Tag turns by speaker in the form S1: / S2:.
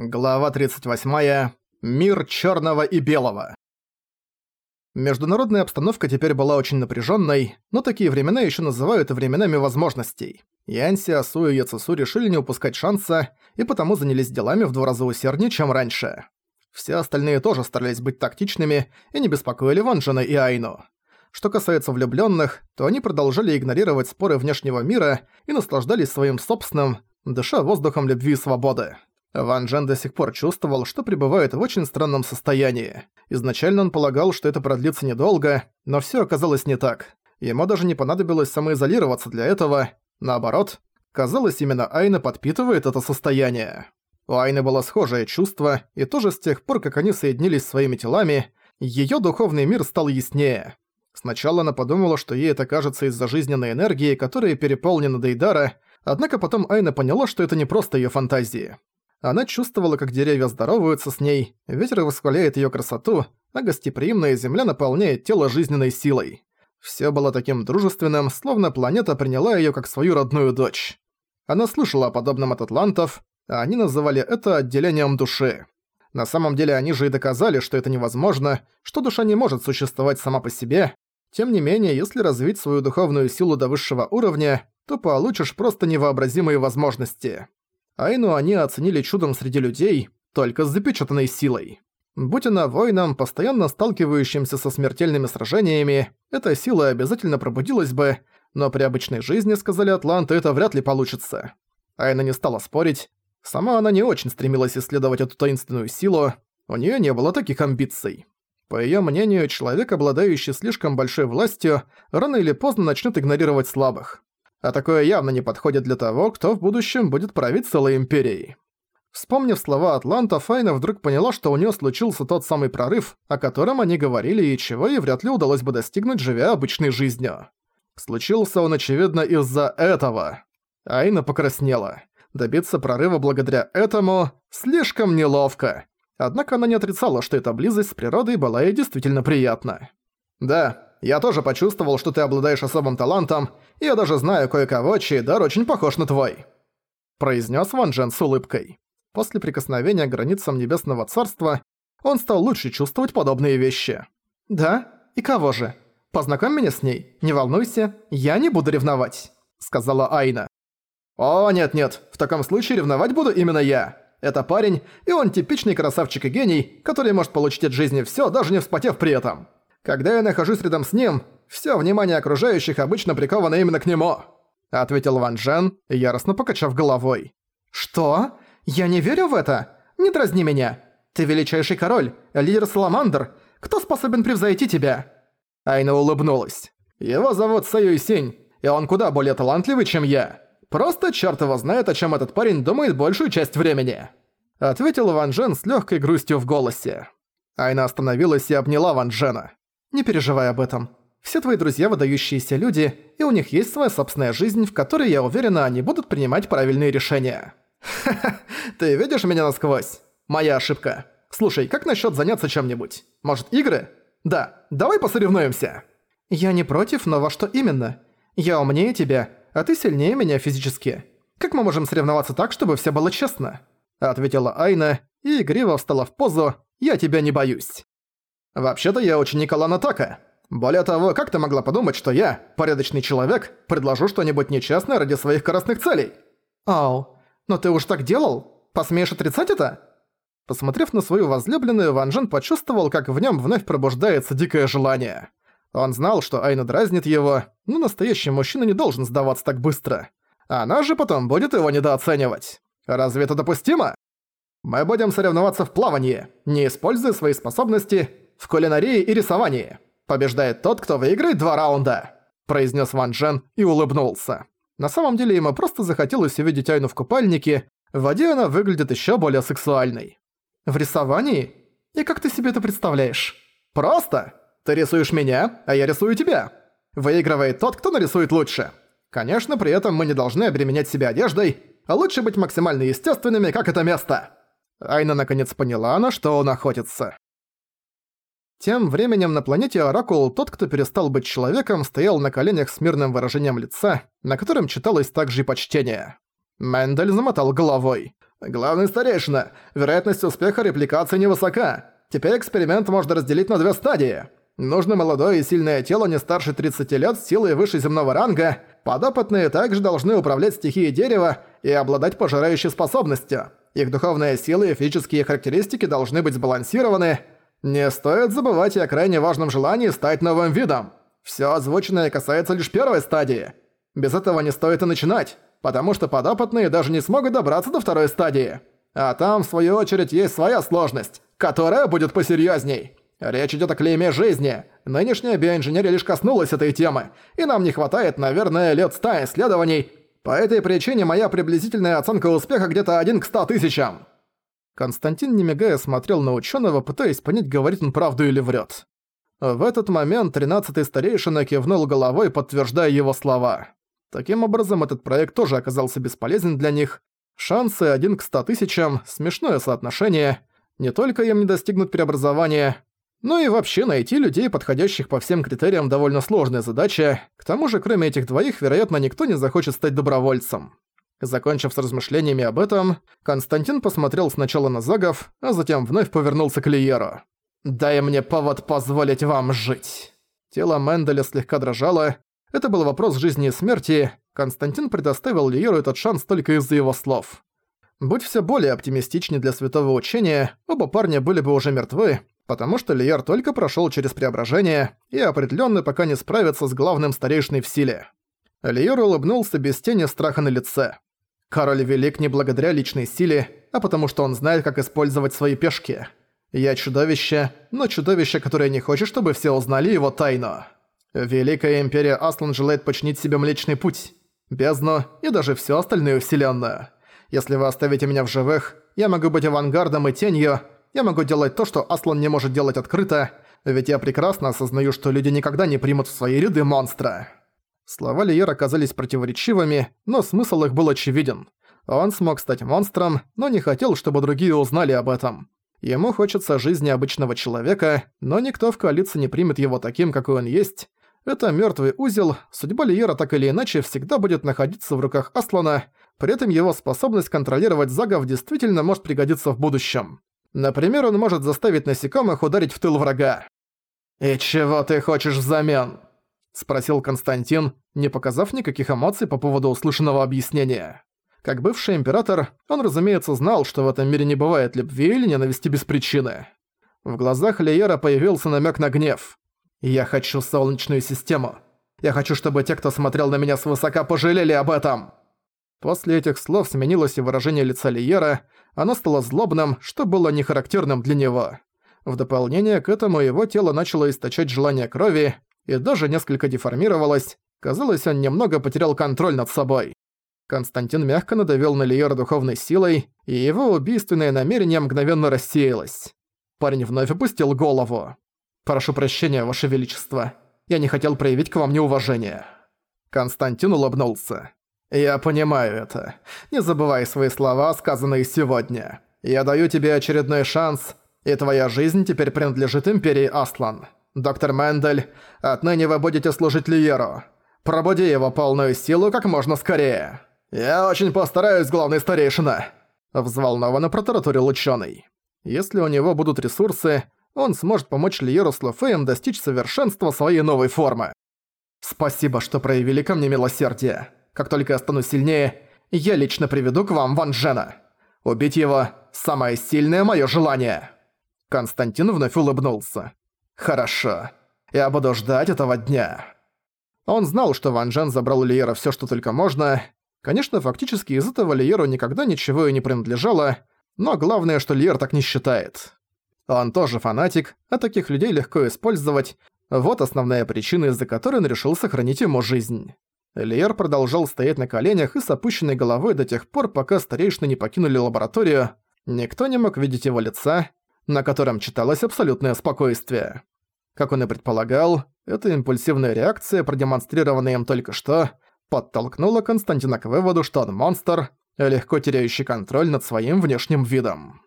S1: Глава 38. Мир черного и белого. Международная обстановка теперь была очень напряженной, но такие времена еще называют временами возможностей. Янси, Асу и Яцесу решили не упускать шанса, и потому занялись делами в два раза усерднее, чем раньше. Все остальные тоже старались быть тактичными и не беспокоили Ванжена и Айну. Что касается влюбленных, то они продолжали игнорировать споры внешнего мира и наслаждались своим собственным, дыша воздухом любви и свободы. Ван Джен до сих пор чувствовал, что пребывает в очень странном состоянии. Изначально он полагал, что это продлится недолго, но всё оказалось не так. Ему даже не понадобилось самоизолироваться для этого. Наоборот, казалось, именно Айна подпитывает это состояние. У Айны было схожее чувство, и тоже с тех пор, как они соединились своими телами, её духовный мир стал яснее. Сначала она подумала, что ей это кажется из-за жизненной энергии, которая переполнена Дейдара, однако потом Айна поняла, что это не просто её фантазии. Она чувствовала, как деревья здороваются с ней, ветер восхваляет её красоту, а гостеприимная земля наполняет тело жизненной силой. Всё было таким дружественным, словно планета приняла её как свою родную дочь. Она слышала о подобном от атлантов, а они называли это отделением души. На самом деле они же и доказали, что это невозможно, что душа не может существовать сама по себе. Тем не менее, если развить свою духовную силу до высшего уровня, то получишь просто невообразимые возможности. Айну они оценили чудом среди людей, только с запечатанной силой. Будь она воином, постоянно сталкивающимся со смертельными сражениями, эта сила обязательно пробудилась бы, но при обычной жизни, сказали атланты, это вряд ли получится. Айна не стала спорить. Сама она не очень стремилась исследовать эту таинственную силу, у неё не было таких амбиций. По её мнению, человек, обладающий слишком большой властью, рано или поздно начнёт игнорировать слабых а такое явно не подходит для того, кто в будущем будет править целой империей. Вспомнив слова Атланта, Файна вдруг поняла, что у неё случился тот самый прорыв, о котором они говорили и чего ей вряд ли удалось бы достигнуть, живя обычной жизнью. Случился он, очевидно, из-за этого. Айна покраснела. Добиться прорыва благодаря этому слишком неловко. Однако она не отрицала, что эта близость с природой была ей действительно приятна. «Да, я тоже почувствовал, что ты обладаешь особым талантом, и я даже знаю кое-кого, чей дар очень похож на твой», — произнес Ван Джен с улыбкой. После прикосновения к границам Небесного Царства он стал лучше чувствовать подобные вещи. «Да? И кого же? Познакомь меня с ней. Не волнуйся, я не буду ревновать», — сказала Айна. «О, нет-нет, в таком случае ревновать буду именно я. Это парень, и он типичный красавчик и гений, который может получить от жизни всё, даже не вспотев при этом. Когда я нахожусь рядом с ним, все внимание окружающих обычно приковано именно к нему», — ответил Ван Джен, яростно покачав головой. «Что? Я не верю в это? Не дразни меня. Ты величайший король, лидер Саламандр. Кто способен превзойти тебя?» Айна улыбнулась. «Его зовут Сэйюй Синь, и он куда более талантливый, чем я. Просто черт его знает, о чем этот парень думает большую часть времени», — ответил Ван Джен с легкой грустью в голосе. Айна остановилась и обняла Ван Джена. Не переживай об этом. Все твои друзья выдающиеся люди, и у них есть своя собственная жизнь, в которой, я уверена, они будут принимать правильные решения. Ха-ха, ты видишь меня насквозь? Моя ошибка. Слушай, как насчет заняться чем-нибудь? Может, игры? Да, давай посоревнуемся. Я не против, но во что именно? Я умнее тебя, а ты сильнее меня физически. Как мы можем соревноваться так, чтобы все было честно? Ответила Айна и игриво встала в позу «Я тебя не боюсь». Вообще-то я ученик Алана Така. Более того, как ты могла подумать, что я, порядочный человек, предложу что-нибудь нечестное ради своих корыстных целей? Ау, но ты уж так делал? Посмеешь отрицать это? Посмотрев на свою возлюбленную, Ван Джен почувствовал, как в нем вновь пробуждается дикое желание. Он знал, что Айна дразнит его, но настоящий мужчина не должен сдаваться так быстро. Она же потом будет его недооценивать. Разве это допустимо? Мы будем соревноваться в плавании, не используя свои способности в кулинарии и рисовании. Побеждает тот, кто выиграет два раунда», – произнес Ван Джен и улыбнулся. На самом деле ему просто захотелось увидеть Айну в купальнике, в воде она выглядит еще более сексуальной. «В рисовании? И как ты себе это представляешь?» «Просто! Ты рисуешь меня, а я рисую тебя. Выигрывает тот, кто нарисует лучше. Конечно, при этом мы не должны обременять себя одеждой, а лучше быть максимально естественными, как это место». Айна наконец поняла, на что он охотится. Тем временем на планете Оракул тот, кто перестал быть человеком, стоял на коленях с мирным выражением лица, на котором читалось также и почтение. Мендель замотал головой. «Главный старейшина, вероятность успеха репликации невысока. Теперь эксперимент можно разделить на две стадии. Нужно молодое и сильное тело не старше 30 лет с силой выше земного ранга. Подопытные также должны управлять стихией дерева и обладать пожирающей способностью. Их духовная сила и физические характеристики должны быть сбалансированы. Не стоит забывать и о крайне важном желании стать новым видом. Всё озвученное касается лишь первой стадии. Без этого не стоит и начинать, потому что подопытные даже не смогут добраться до второй стадии. А там, в свою очередь, есть своя сложность, которая будет посерьёзней. Речь идёт о клейме жизни. Нынешняя биоинженерия лишь коснулась этой темы, и нам не хватает, наверное, лет ста исследований. По этой причине моя приблизительная оценка успеха где-то один к ста тысячам». Константин, не мигая, смотрел на ученого, пытаясь понять, говорит он правду или врет. В этот момент тринадцатый старейшина кивнул головой, подтверждая его слова. Таким образом, этот проект тоже оказался бесполезен для них. Шансы один к ста тысячам – смешное соотношение. Не только им не достигнуть преобразования, но и вообще найти людей, подходящих по всем критериям, довольно сложная задача. К тому же, кроме этих двоих, вероятно, никто не захочет стать добровольцем. Закончив с размышлениями об этом, Константин посмотрел сначала на Загов, а затем вновь повернулся к Лиеру. «Дай мне повод позволить вам жить». Тело Менделя слегка дрожало. Это был вопрос жизни и смерти. Константин предоставил Лиеру этот шанс только из-за его слов. Будь все более оптимистичнее для святого учения, оба парня были бы уже мертвы, потому что Лиер только прошёл через преображение и определённо пока не справится с главным старейшиной в силе. Лиер улыбнулся без тени страха на лице. Король велик не благодаря личной силе, а потому что он знает, как использовать свои пешки. Я чудовище, но чудовище, которое не хочет, чтобы все узнали его тайну. Великая Империя Аслан желает починить себе Млечный Путь, бездну и даже всю остальную Вселенную. Если вы оставите меня в живых, я могу быть авангардом и тенью, я могу делать то, что Аслан не может делать открыто, ведь я прекрасно осознаю, что люди никогда не примут в свои ряды монстра». Слова Лиер оказались противоречивыми, но смысл их был очевиден. Он смог стать монстром, но не хотел, чтобы другие узнали об этом. Ему хочется жизни обычного человека, но никто в коалиции не примет его таким, какой он есть. Это мертвый узел, судьба Лиера так или иначе всегда будет находиться в руках Аслана, при этом его способность контролировать Загов действительно может пригодиться в будущем. Например, он может заставить насекомых ударить в тыл врага. «И чего ты хочешь взамен?» – спросил Константин, не показав никаких эмоций по поводу услышанного объяснения. Как бывший император, он, разумеется, знал, что в этом мире не бывает любви или ненависти без причины. В глазах Лиера появился намек на гнев. «Я хочу солнечную систему. Я хочу, чтобы те, кто смотрел на меня свысока, пожалели об этом!» После этих слов сменилось и выражение лица Лиера, оно стало злобным, что было нехарактерным для него. В дополнение к этому его тело начало источать желание крови и даже несколько деформировалось, казалось, он немного потерял контроль над собой. Константин мягко надавил на Лиера духовной силой, и его убийственное намерение мгновенно рассеялось. Парень вновь опустил голову. «Прошу прощения, Ваше Величество. Я не хотел проявить к вам неуважение». Константин улыбнулся. «Я понимаю это. Не забывай свои слова, сказанные сегодня. Я даю тебе очередной шанс, и твоя жизнь теперь принадлежит Империи Аслан. Доктор Мендель, отныне вы будете служить Лиеру. Пробуди его полную силу как можно скорее. Я очень постараюсь, главный старейшина!» Взволнованно протараторил ученый. Если у него будут ресурсы, он сможет помочь Лиеру с Лофеем достичь совершенства своей новой формы. «Спасибо, что проявили ко мне милосердие. Как только я стану сильнее, я лично приведу к вам Ван Джена. Убить его – самое сильное мое желание». Константин вновь улыбнулся. «Хорошо. Я буду ждать этого дня». Он знал, что Ван Джен забрал у Лиера всё, что только можно. Конечно, фактически из этого Лиеру никогда ничего и не принадлежало, но главное, что Лиер так не считает. Он тоже фанатик, а таких людей легко использовать. Вот основная причина, из-за которой он решил сохранить ему жизнь. Лиер продолжал стоять на коленях и с опущенной головой до тех пор, пока старейшины не покинули лабораторию. Никто не мог видеть его лица, на котором читалось абсолютное спокойствие. Как он и предполагал, эта импульсивная реакция, продемонстрированная им только что, подтолкнула Константина к выводу, что он монстр, легко теряющий контроль над своим внешним видом.